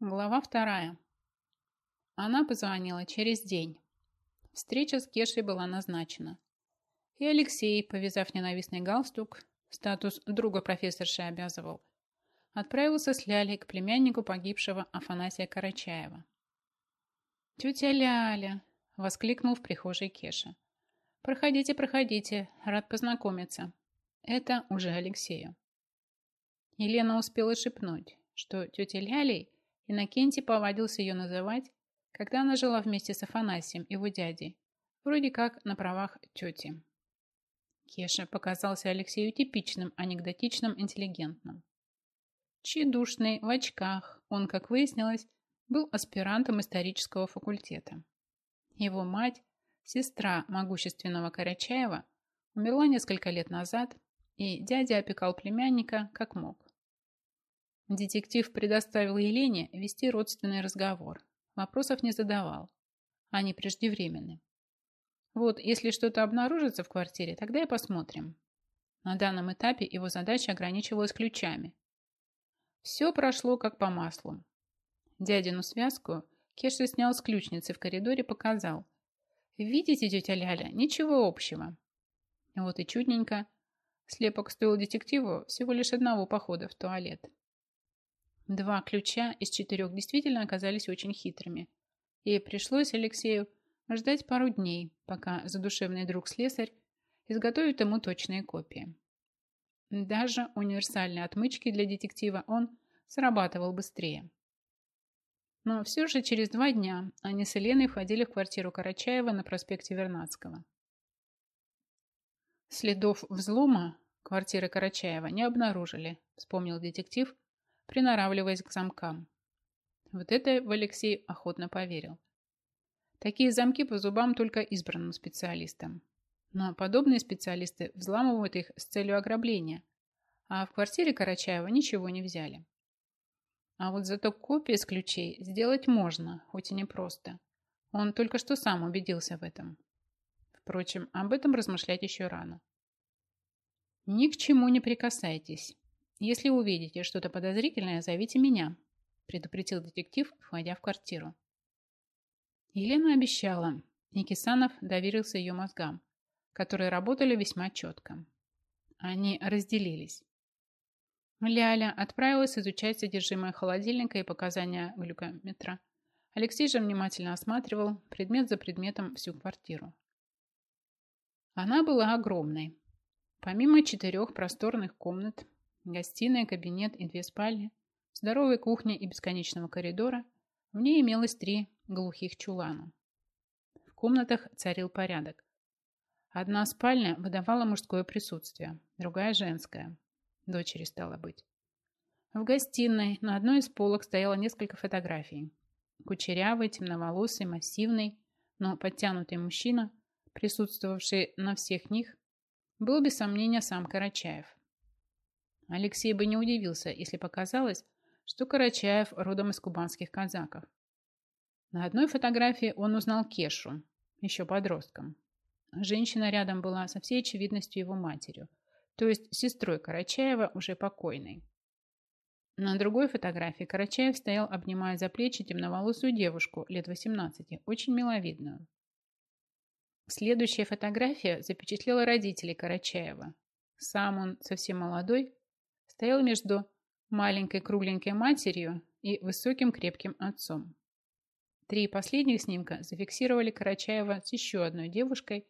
Глава вторая. Она позвонила через день. Встреча с Кешей была назначена. И Алексей, повязав ненавистный галстук, статус друга профессорши обязывал, отправился с Лялей к племяннику погибшего Афанасия Карачаева. «Тетя Ляля!» – воскликнул в прихожей Кеша. «Проходите, проходите, рад познакомиться. Это уже Алексею». Елена успела шепнуть, что тетя Лялей Иннокентий повадился ее называть, когда она жила вместе с Афанасием, его дядей, вроде как на правах тети. Кеша показался Алексею типичным, анекдотичным, интеллигентным. Чедушный, в очках, он, как выяснилось, был аспирантом исторического факультета. Его мать, сестра могущественного Карачаева, умерла несколько лет назад, и дядя опекал племянника как мог. Детектив предоставил Елене вести родственный разговор. Вопросов не задавал. Они преждевременны. Вот, если что-то обнаружится в квартире, тогда и посмотрим. На данном этапе его задача ограничивалась ключами. Все прошло как по маслу. Дядину связку Кеша снял с ключницы в коридоре показал. «Видите, тетя Ляля, ничего общего». Вот и чудненько. Слепок стоил детективу всего лишь одного похода в туалет. Два ключа из четырех действительно оказались очень хитрыми. И пришлось Алексею ждать пару дней, пока задушевный друг-слесарь изготовит ему точные копии. Даже универсальные отмычки для детектива он срабатывал быстрее. Но все же через два дня они с Еленой входили в квартиру Карачаева на проспекте Вернадского. Следов взлома квартиры Карачаева не обнаружили, вспомнил детектив, приноравливаясь к замкам. Вот это в Алексей охотно поверил. Такие замки по зубам только избранным специалистам. Но подобные специалисты взламывают их с целью ограбления, а в квартире Карачаева ничего не взяли. А вот зато копии с ключей сделать можно, хоть и непросто. Он только что сам убедился в этом. Впрочем, об этом размышлять еще рано. Ни к чему не прикасайтесь. «Если увидите что-то подозрительное, зовите меня», предупредил детектив, входя в квартиру. Елена обещала, и Кисанов доверился ее мозгам, которые работали весьма четко. Они разделились. Ляля отправилась изучать содержимое холодильника и показания глюкометра. Алексей же внимательно осматривал предмет за предметом всю квартиру. Она была огромной. Помимо четырех просторных комнат, Гостиная, кабинет и две спальни, здоровая кухня и бесконечного коридора. В ней имелось три глухих чулана. В комнатах царил порядок. Одна спальня выдавала мужское присутствие, другая – женское. Дочери стало быть. В гостиной на одной из полок стояло несколько фотографий. Кучерявый, темноволосый, массивный, но подтянутый мужчина, присутствовавший на всех них, был без сомнения сам Карачаев. Алексей бы не удивился, если показалось, что Карачаев родом из кубанских казаков. На одной фотографии он узнал Кешу, еще подростком. Женщина рядом была со всей очевидностью его матерью, то есть сестрой Карачаева, уже покойной. На другой фотографии Карачаев стоял, обнимая за плечи темноволосую девушку лет 18, очень миловидную. Следующая фотография запечатлела родителей Карачаева. Сам он совсем молодой, стоял между маленькой кругленькой матерью и высоким крепким отцом. Три последних снимка зафиксировали Карачаева с еще одной девушкой,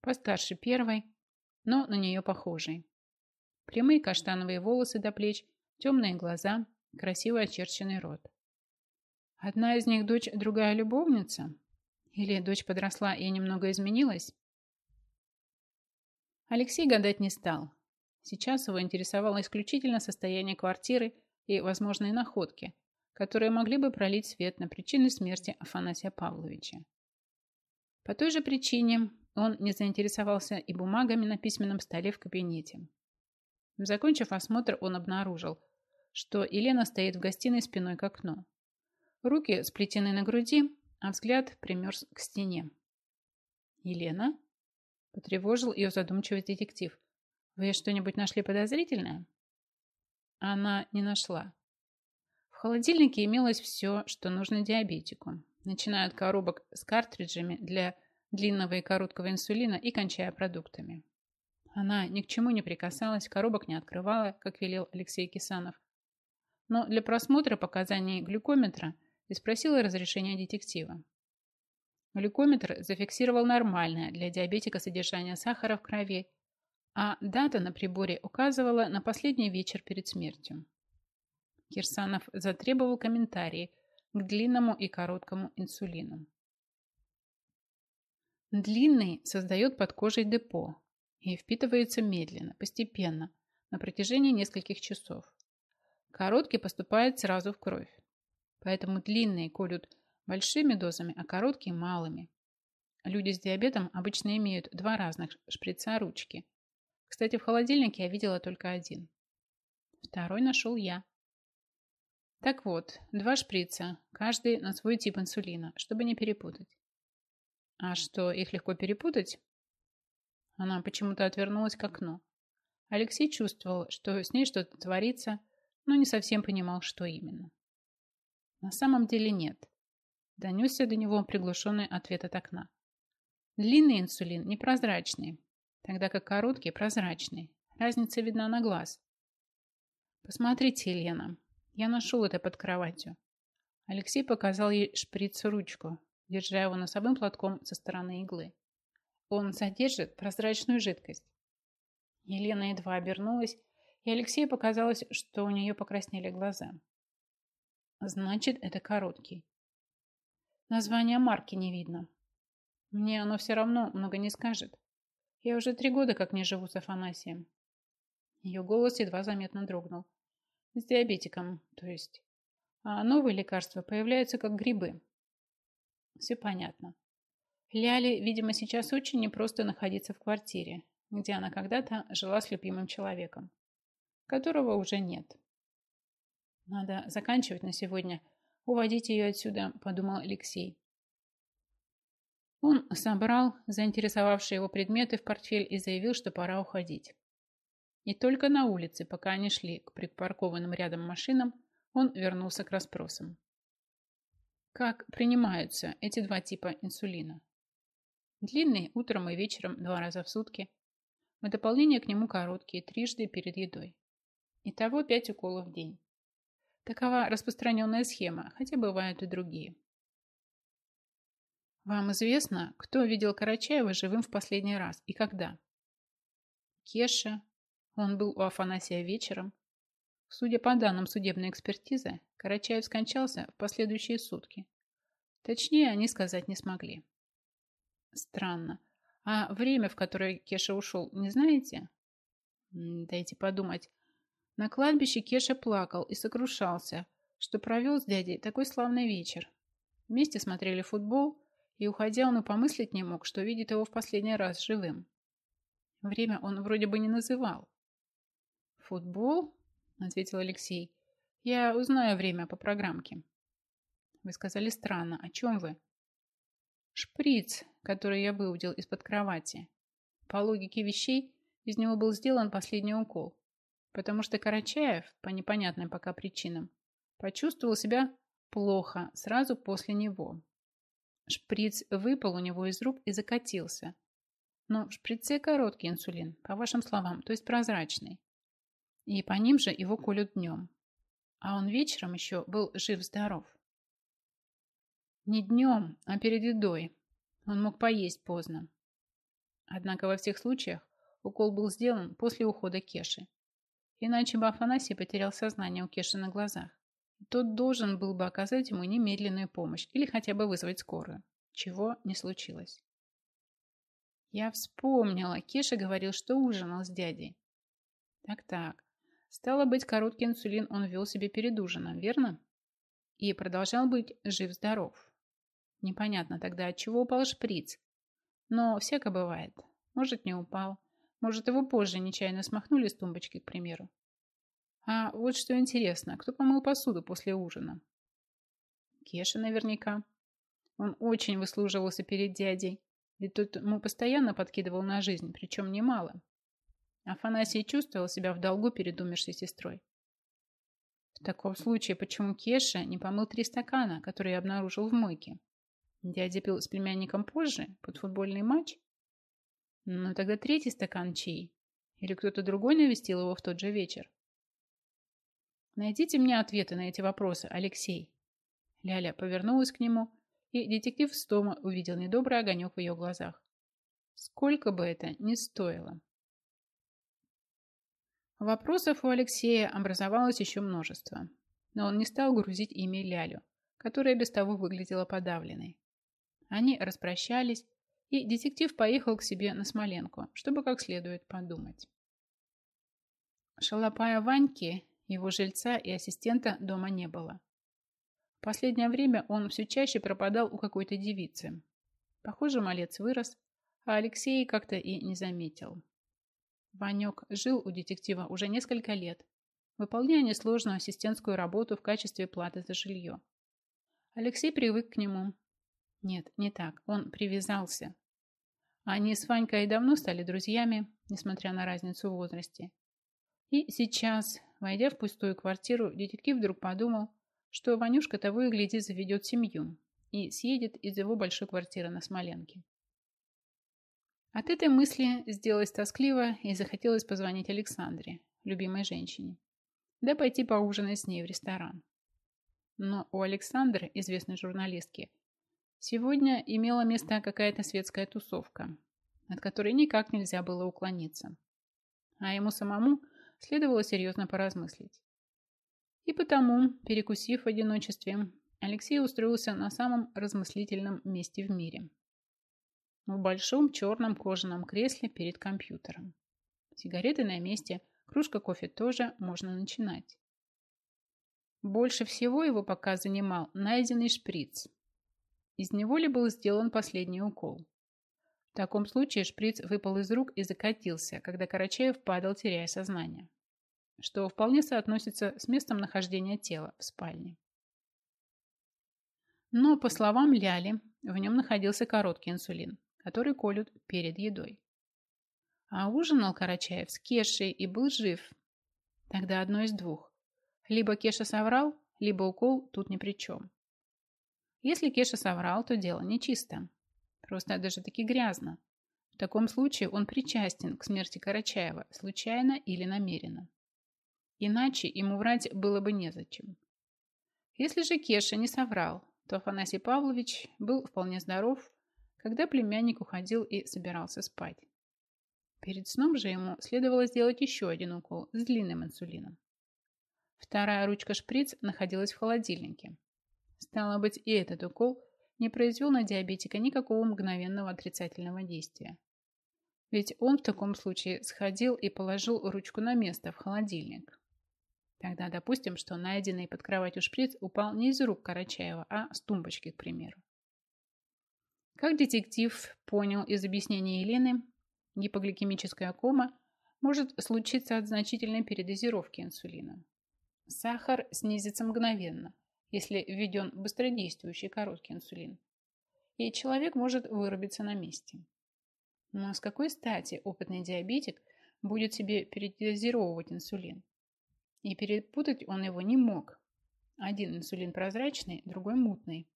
постарше первой, но на нее похожей. Прямые каштановые волосы до плеч, темные глаза, красиво очерченный рот. Одна из них дочь, другая любовница? Или дочь подросла и немного изменилась? Алексей гадать не стал. Сейчас его интересовало исключительно состояние квартиры и возможные находки, которые могли бы пролить свет на причины смерти Афанасия Павловича. По той же причине он не заинтересовался и бумагами на письменном столе в кабинете. Закончив осмотр, он обнаружил, что Елена стоит в гостиной спиной к окну. Руки сплетены на груди, а взгляд примерз к стене. «Елена?» – потревожил ее задумчивый детектив – вы что-нибудь нашли подозрительное? Она не нашла. В холодильнике имелось все, что нужно диабетику, начиная от коробок с картриджами для длинного и короткого инсулина и кончая продуктами. Она ни к чему не прикасалась, коробок не открывала, как велел Алексей Кисанов. Но для просмотра показаний глюкометра и спросила разрешения детектива. Глюкометр зафиксировал нормальное для диабетика содержание сахара в крови, а дата на приборе указывала на последний вечер перед смертью. Кирсанов затребовал комментарии к длинному и короткому инсулину. Длинный создает под кожей депо и впитывается медленно, постепенно, на протяжении нескольких часов. Короткий поступает сразу в кровь. Поэтому длинные колют большими дозами, а короткие – малыми. Люди с диабетом обычно имеют два разных шприца ручки. Кстати, в холодильнике я видела только один. Второй нашел я. Так вот, два шприца, каждый на свой тип инсулина, чтобы не перепутать. А что, их легко перепутать? Она почему-то отвернулась к окну. Алексей чувствовал, что с ней что-то творится, но не совсем понимал, что именно. На самом деле нет. Донесся до него приглушенный ответ от окна. Длинный инсулин непрозрачный, тогда как короткий прозрачный. Разница видна на глаз. Посмотрите, Елена, я нашел это под кроватью. Алексей показал ей шприц-ручку, держа его носовым платком со стороны иглы. Он содержит прозрачную жидкость. Елена едва обернулась, и Алексею показалось, что у нее покраснели глаза. Значит, это короткий. Название марки не видно. Мне оно все равно много не скажет. Я уже три года как не живу с Афанасием. Ее голос едва заметно дрогнул. С диабетиком, то есть. А новые лекарства появляются как грибы. Все понятно. Ляле, видимо, сейчас очень непросто находиться в квартире, где она когда-то жила с любимым человеком, которого уже нет. Надо заканчивать на сегодня. Уводить ее отсюда, подумал Алексей. Он собрал заинтересовавшие его предметы в портфель и заявил, что пора уходить. И только на улице, пока они шли к припаркованным рядом машинам, он вернулся к расспросам. Как принимаются эти два типа инсулина? Длинный утром и вечером два раза в сутки. В дополнение к нему короткие трижды перед едой. Итого пять уколов в день. Такова распространенная схема, хотя бывают и другие. Вам известно, кто видел Карачаева живым в последний раз и когда? Кеша, он был у Афанасия вечером. Судя по данным судебной экспертизы, Карачаев скончался в последующие сутки. Точнее, они сказать не смогли. Странно. А время, в которое Кеша ушел, не знаете? Дайте подумать. На кладбище Кеша плакал и сокрушался, что провел с дядей такой славный вечер. Вместе смотрели футбол, и, уходя, он и помыслить не мог, что видит его в последний раз живым. Время он вроде бы не называл. «Футбол?» – ответил Алексей. «Я узнаю время по программке». «Вы сказали странно. О чем вы?» «Шприц, который я выудил из-под кровати. По логике вещей, из него был сделан последний укол, потому что Карачаев, по непонятным пока причинам, почувствовал себя плохо сразу после него. Шприц выпал у него из рук и закатился. Но в шприце короткий инсулин, по вашим словам, то есть прозрачный и по ним же его колют днем. А он вечером еще был жив-здоров. Не днем, а перед едой. Он мог поесть поздно. Однако во всех случаях укол был сделан после ухода Кеши. Иначе бы Афанасий потерял сознание у Кеши на глазах. Тот должен был бы оказать ему немедленную помощь или хотя бы вызвать скорую, чего не случилось. Я вспомнила, Кеша говорил, что ужинал с дядей. Так-так, Стало быть, короткий инсулин он ввел себе перед ужином, верно? И продолжал быть жив-здоров. Непонятно тогда, от чего упал шприц. Но всяко бывает. Может, не упал. Может, его позже нечаянно смахнули с тумбочки, к примеру. А вот что интересно, кто помыл посуду после ужина? Кеша наверняка. Он очень выслуживался перед дядей. Ведь тут ему постоянно подкидывал на жизнь, причем немало. Афанасий чувствовал себя в долгу перед умершей сестрой. В таком случае, почему Кеша не помыл три стакана, которые обнаружил в мойке? Дядя пил с племянником позже, под футбольный матч? Ну, тогда третий стакан чей? Или кто-то другой навестил его в тот же вечер? Найдите мне ответы на эти вопросы, Алексей. Ляля повернулась к нему, и детектив Стома увидел недобрый огонек в ее глазах. Сколько бы это ни стоило. Вопросов у Алексея образовалось еще множество, но он не стал грузить ими Лялю, которая без того выглядела подавленной. Они распрощались, и детектив поехал к себе на Смоленку, чтобы как следует подумать. Шалопая Ваньки, его жильца и ассистента дома не было. В последнее время он все чаще пропадал у какой-то девицы. Похоже, малец вырос, а Алексей как-то и не заметил. Ванек жил у детектива уже несколько лет, выполняя несложную ассистентскую работу в качестве платы за жилье. Алексей привык к нему. Нет, не так, он привязался. Они с Ванькой давно стали друзьями, несмотря на разницу в возрасте. И сейчас, войдя в пустую квартиру, детектив вдруг подумал, что Ванюшка того и гляди заведет семью и съедет из его большой квартиры на Смоленке. От этой мысли сделалось тоскливо и захотелось позвонить Александре, любимой женщине, да пойти поужинать с ней в ресторан. Но у Александры, известной журналистки, сегодня имела место какая-то светская тусовка, от которой никак нельзя было уклониться. А ему самому следовало серьезно поразмыслить. И потому, перекусив в одиночестве, Алексей устроился на самом размыслительном месте в мире – в большом черном кожаном кресле перед компьютером. Сигареты на месте, кружка кофе тоже, можно начинать. Больше всего его пока занимал найденный шприц. Из него ли был сделан последний укол? В таком случае шприц выпал из рук и закатился, когда Карачаев падал, теряя сознание, что вполне соотносится с местом нахождения тела в спальне. Но, по словам Ляли, в нем находился короткий инсулин который колют перед едой. А ужинал Карачаев с Кешей и был жив. Тогда одно из двух. Либо Кеша соврал, либо укол тут ни при чем. Если Кеша соврал, то дело нечисто. Просто даже таки грязно. В таком случае он причастен к смерти Карачаева, случайно или намеренно. Иначе ему врать было бы незачем. Если же Кеша не соврал, то Афанасий Павлович был вполне здоров когда племянник уходил и собирался спать. Перед сном же ему следовало сделать еще один укол с длинным инсулином. Вторая ручка шприц находилась в холодильнике. Стало быть, и этот укол не произвел на диабетика никакого мгновенного отрицательного действия. Ведь он в таком случае сходил и положил ручку на место в холодильник. Тогда допустим, что найденный под кроватью шприц упал не из рук Карачаева, а с тумбочки, к примеру. Как детектив понял из объяснения Елены, гипогликемическая кома может случиться от значительной передозировки инсулина. Сахар снизится мгновенно, если введен быстродействующий короткий инсулин, и человек может вырубиться на месте. Но с какой стати опытный диабетик будет себе передозировывать инсулин? И перепутать он его не мог. Один инсулин прозрачный, другой мутный.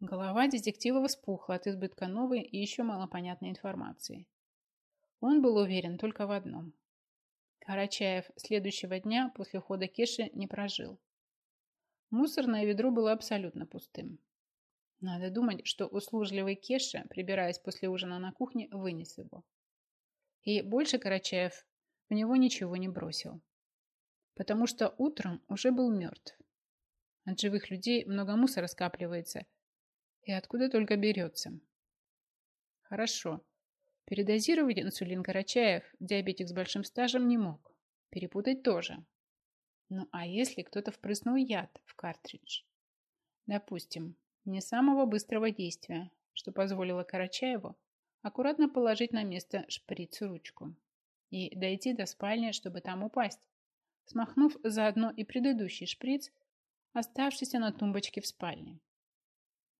Голова детектива вспухла от избытка новой и еще малопонятной информации. Он был уверен только в одном. Карачаев следующего дня после ухода Кеши не прожил. Мусорное ведро было абсолютно пустым. Надо думать, что услужливый Кеша, прибираясь после ужина на кухне, вынес его. И больше Карачаев в него ничего не бросил. Потому что утром уже был мертв. От живых людей много мусора скапливается – и откуда только берется. Хорошо. Передозировать инсулин Карачаев диабетик с большим стажем не мог. Перепутать тоже. Ну а если кто-то впрыснул яд в картридж? Допустим, не самого быстрого действия, что позволило Карачаеву аккуратно положить на место шприц-ручку и дойти до спальни, чтобы там упасть, смахнув заодно и предыдущий шприц, оставшийся на тумбочке в спальне.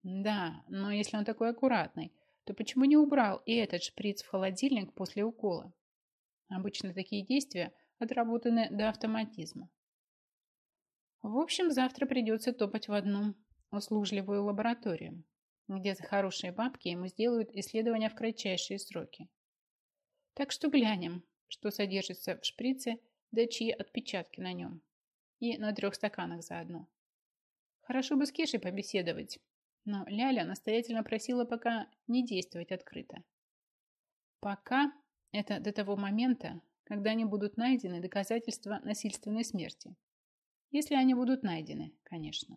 Да, но если он такой аккуратный, то почему не убрал и этот шприц в холодильник после укола? Обычно такие действия отработаны до автоматизма. В общем, завтра придется топать в одну услужливую лабораторию, где за хорошие бабки ему сделают исследования в кратчайшие сроки. Так что глянем, что содержится в шприце, да чьи отпечатки на нем. И на трех стаканах заодно. Хорошо бы с Кешей побеседовать, но Ляля настоятельно просила пока не действовать открыто. Пока это до того момента, когда не будут найдены доказательства насильственной смерти. Если они будут найдены, конечно.